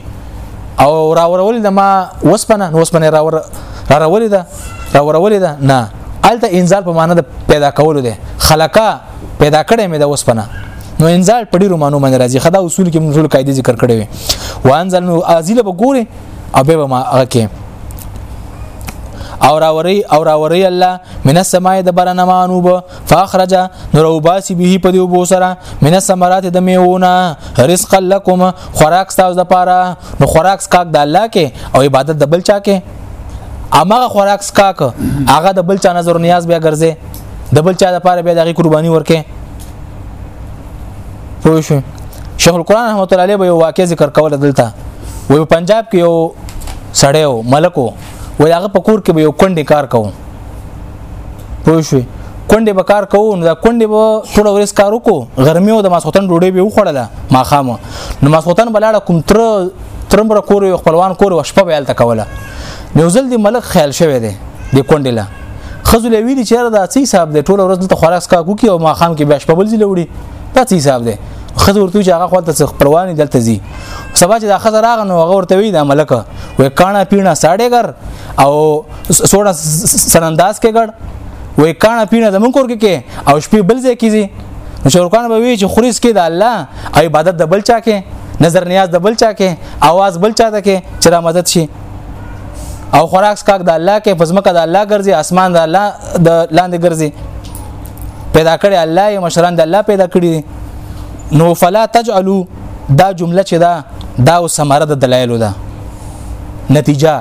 او راورول د ما وسپنه نو وسپنه راور راورول ده دا ورولې ده نه الته انزال په معنی د پیدا کولو ده خلقا پیدا کړې مې د وسپنه نو انزال په ډیرو معنی باندې راځي خدا اصول کې موږ قاعده ذکر کړې وي وانزل نو ازله به ګوري او به ما هغه کې او راوري او راوري الله من السماء د برنه مانوب فاخرج نور وباسي به په دې وبو سره من الثمرات د میونه رزق لكم خوراک تاسو د پاره نو خوراک کاک د الله کې او عبادت د بل چا کې امغه خوراک سکاک هغه د بل چا نظر نیاز بیا ګرځي د بل چا لپاره بیا دغه قرباني ورکه پوه شو شیخ القرآن رحمت الله علیه به یو واقع ذکر کوله دلته وی په پنجاب کې یو سړی و ملک و وی هغه په کور کې به یو کونډې کار کوو پوه شو کونډې به کار کوو نو دا کونډې به ټوله ورځ کار وکړو غرمې او د ماسخوتن ډوډۍ به وخوړله ماښام نو ماسخوتن بلاړه کوم تر ترمره کور یو خپلوان کور او شپه بیل تکوله یو ځل دی ملک خیال شوی دی د کونډله خزل ویلی چیرې دا سی صاحب دی ټول ورځ ته خوراک کا کوکی او ما خام کې بیا شپه بل ځل وړي دا سی صاحب دی خزه ورته چې هغه خپل ته خپلوان دلته زی سبا چې دا خزه راغ نو هغه ورته وی دا ملک وې کانا پینا ساړې ګر او سوړه سننداز کې ګړ وې کانا پینا زمون کور کې کې او شپې بل ځای کې زی نو شورکان به وی چې خریس کې د الله او عبادت د بل چا کې نظر نیاز د بل چا کې आवाज بل چا ته کې چې را مدد شي او خوراک سکاک د الله کې پزمکه د الله ګرځي اسمان د الله د لاندې ګرځي پیدا کړی الله یې مشران د الله پیدا کړی نو فلا تجعلوا دا جمله چې دا دا او سماره د دلایلو ده نتیجه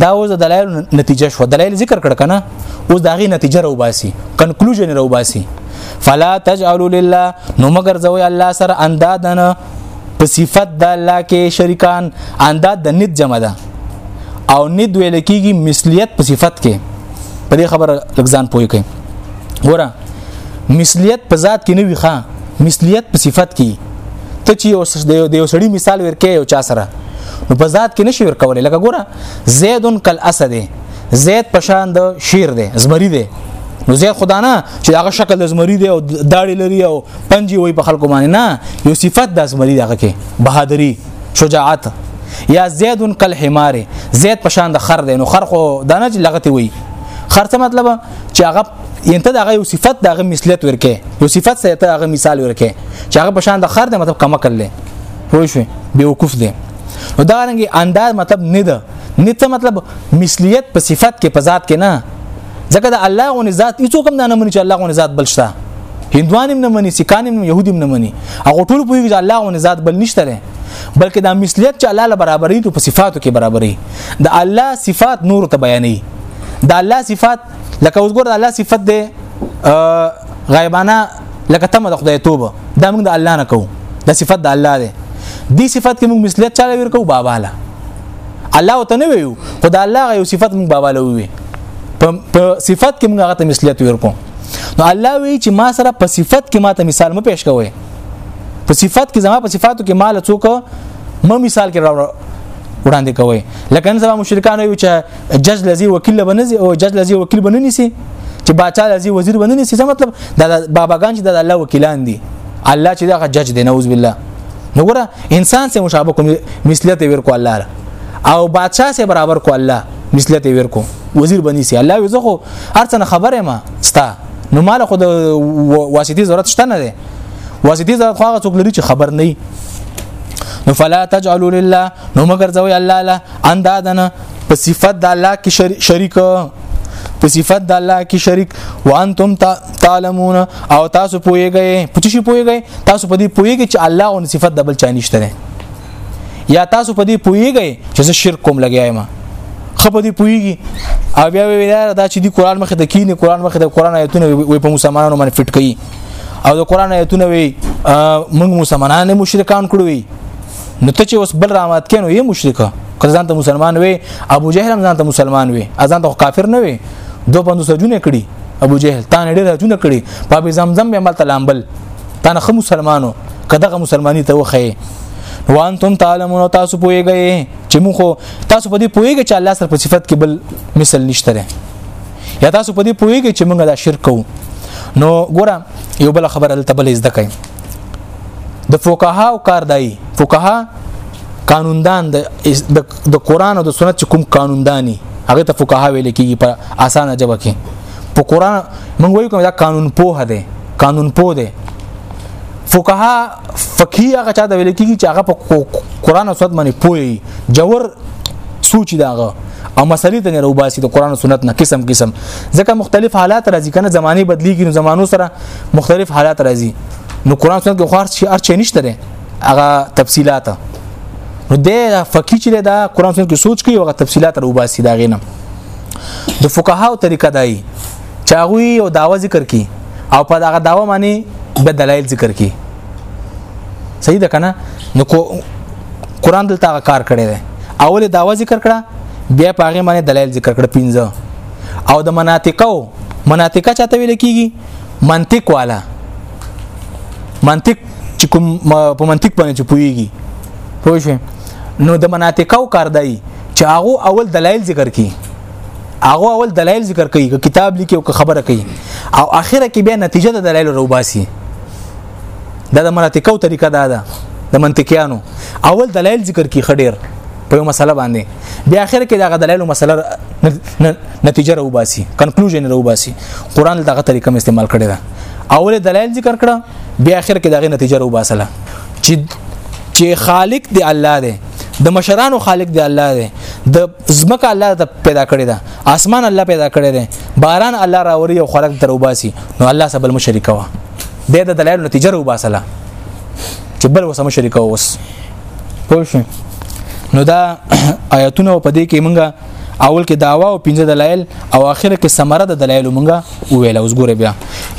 دا اوس د دلایل نتیجه شو دلایل ذکر کړ کنه اوس داغي نتیجه راوباسي کنکلوژن راوباسي فلا تجعلوا لله نو مگر زوی الله سره اندادن په صفت د الله کې شریکان انداد د ند جمع ده او ند ویل کېږي مثلیت په صفت کې په دې خبره لګزان پوي کوي ګوره مثلیت په ذات کې نه وي ښا مثلیت په صفت کې ته چې یو د یو سړي مثال ورکې یو چا سره نو په ذات کې نشي ورکولای لکه ګوره زیدن کل اسد زید پشان د شیر دی زمری دی نو زید خدا نه چې هغه شکل د زمری دی او داړي لري او پنجي وي په خلکو باندې نه یو صفت د زمری دی هغه کې بهادری شجاعت یا زید کل حمار زید پشان د خر دی نو خر خو دانه چې لغته وي خر څه مطلب چې هغه ینته دغه یو صفت دغه مثلیت ورکه یو صفت سره ته هغه مثال ورکه چې هغه پشان د خر دی مطلب کما کړل پوه شو بیوقوف دی نو دا رنګي انداز مطلب نه ده نه څه مطلب مثلیت په صفت کې په ذات کې نه ځکه د الله غو ذات هیڅ کوم نه مني چې الله غو ذات بل شته هندوانم نه مني سکانم نه يهودم نه مني هغه ټول په یوه الله غو ذات بل نشته لري بلکې دا مثلیت چې الله له برابرې ته په صفاتو کې برابرې د الله صفات نور ته بیانې د الله صفات لکه اوس ګور د الله صفت دی غیبانه لکه تمه د خدای توبه دا موږ د الله نه کوو د صفت د الله دی دی صفت کې موږ مثلیت چاله ورکو بابا له الله ته نه ویو خو دا الله یو صفت مونږ باواله وي په صفت کې مونږ هغه ته مثلیت ورکو نو الله وی چې ما سره په صفت کې ماته مثال مو پېښ کوی په صفت کې زما په صفاتو کې مال څوک مو مثال کې وړاندې کوي لکه نن سبا مشرکان وي چې جج لذي وکیل بنځي او جج لذي وکیل بنني سي چې باچا لذي وزیر بنني سي مطلب دا باباګان چې د الله وکیلان دي الله چې دا جج دی نعوذ بالله نو ګره انسان سره مشابه کوم مثلیت ورکو الله او بادشاہ سره برابر کو الله مثلیت ورکو وزیر بنی سي الله یو زخه هر څه خبره ما ستا نو مال خو د واسطي ضرورت شته نه ده واسطي ضرورت خو هغه څوک لري چې خبر نه نو فلا تجعلوا لله نو مگر ځوی الله له اندادن په صفت د الله کې شریک په صفت د الله کې شریک وانتم تعلمون او تاسو پوهیږئ په څه پوهیږئ تاسو په دې پوهیږئ چې الله او صفت د بل چا نشته نه یا تاسو په دې پوهیږئ چې زه شرک کوم لګیایم خپ دې پوهیږي او بیا ویل دا چې دی قران مخه د کینې قران مخه د قران آیتونه وي په مسلمانانو باندې فټ کړي او د قران آیتونه وي موږ مسلمانان مشرکان کړو نو ته چې اوس بل رامات کینو یې مشرک کله ځان ته مسلمان وي ابو جهل هم ځان ته مسلمان وي ازان ته کافر نه وي دو پندو سجونه کړي ابو جهل تا نه ډېر جون کړي په به زمزم به ملته لامبل تا نه خو مسلمانو کداغه مسلمانی ته وخی وانتم تعلمون تاسو پوهیږئ چې موږ تاسو په دې پوهیږئ چې الله سره په صفت کې بل مثل نشته یا تاسو په دې پوهیږئ چې موږ دا شرک کوو نو ګوره یو بل خبره دلته بل زده کړئ د فقها او کار دای فقها قانوندان د قران او د سنت کوم قانونداني هغه ته فقها ویل کیږي په اسانه جواب کې په قران موږ وایو کوم دا قانون پوه دی قانون پوه دی فقها فقهي هغه چا ته ویل کیږي چې هغه په قران او سنت باندې پوهي جوور سوچ داغه او مسلې ته نه روباسي د قران او سنت نه قسم قسم ځکه مختلف حالات راځي کنه زمانه بدليږي نو زمانو سره مختلف حالات راځي نو قران سنت کې خو هر چی نشته دی هغه تفصيلات نو د فقيه چې دا قران سنت کې سوچ کوي هغه تفصيلات رو باسي دا غینم د فقهاو طریقه دای چاغوي او داوا ذکر کی او په دغه داوا معنی به دلایل ذکر کی صحیح ده کنه نو قران دلته کار کړی دی اول داوا ذکر کړه بیا په هغه معنی دلایل ذکر کړه پنځه او د مناطقو مناطقه چاته ویل کیږي منطق والا منطق چې کوم په منطق باندې چې پويږي پوه شئ نو د مناطقو کار دی چې هغه اول دلایل ذکر کړي هغه اول دلایل ذکر کوي که کتاب لیکي او که خبره کوي او اخره کې بیا نتیجه د دلایل روباسي دا د منطقو طریقه دا ده د منطقيانو اول دلایل ذکر کوي خډیر په یو مسله باندې بیا اخر کې دا غدلایل مسله نتیجه راو باسي کنکلوژن راو باسي قران دغه طریقه م استعمال کړی دا اول دلایل ذکر کړه بیا اخر کې دغه نتیجه راو باسله چې چې خالق دی الله دی د مشرانو خالق دی الله دی د زمکه الله ته پیدا کړی دا اسمان الله پیدا کړی دی باران الله راوري او خلق تر وباسي نو الله سبل مشرک وا د دلایل نتیجه راو باسله چې بل وسه مشرک اوس پوه شئ نو دا آیاتونه په دې کې مونږه اول کې داوا او پنځه دلایل او اخر کې ثمره د دلایل مونږه ویل اوس ګوره بیا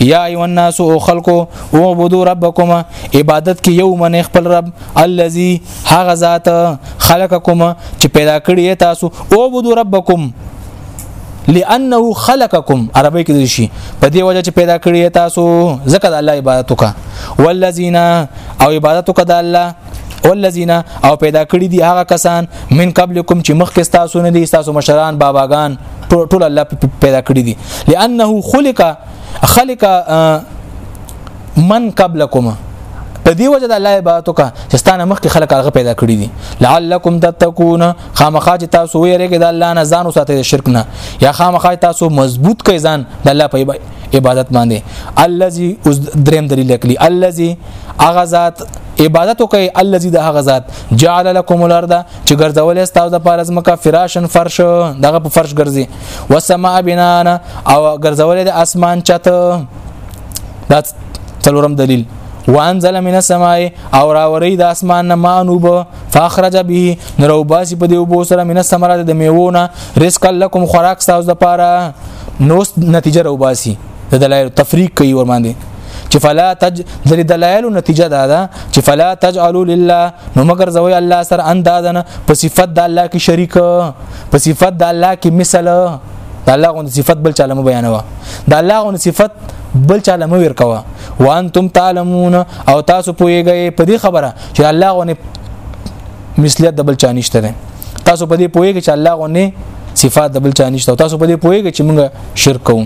یا ایو الناس او خلقو او عبدو ربکم عبادت کې یو من خپل رب الذي هغه ذات خلقکم چې پیدا کړی تاسو او عبدو ربکم لانه خلقکم عربی کې شي په دې وجه چې پیدا کړی تاسو ځکه د الله عبادت وکا والذین او عبادت وکا د الله والذین او پیدا کړی دي هغه کسان من قبلکم چې مخکې تاسو نه دي تاسو مشران باباګان ټول الله پیدا کړی دي لانه خلق خلق من قبلکم په دی وجه د الله عبادت وکړه چې ستانه مخکې خلک هغه پیدا کړی دي لعلکم تتقون خامخا چې تاسو ویریږئ د الله نه ځان وساتئ د شرک نه یا خامخا تاسو مضبوط کړئ ځان د الله په عبادت باندې الذي اوس دریم دلیل کړي الذي هغه ذات عبادت وکي الذي د هغه ذات جعل لكم الارض چې ګرځولې تاسو د پارز مکه فراشن فرش دغه په فرش ګرځي والسماء بنانا او ګرځولې د اسمان چته دا څلورم دلیل وانزل من السماء او راوري د اسمان نه مانوب فاخرج به نرو باسی په دیو بو سره من الثمرات د میوونه رزق لكم خوراک تاسو د پاره نو نتیجه رو باسی د دلایل تفریق کوي ور باندې چې فلا تج د دلایل نتیجه دا ده چې فلا تجعلوا لله نو مگر زوی الله سره اندازن په صفت د الله کې شریک په صفت د الله کې مثله د الله غو صفت بل چاله مو بیانوا د الله غو صفت بل چاله مو ورکوا وانتم تعلمون او تاسو پوهیږئ په دې خبره چې الله غو مثلیت د بل چا نشته ده تاسو په دې پوهیږئ چې الله غو نه صفات د بل چا نشته تاسو په دې پوهیږئ چې موږ شرک کوو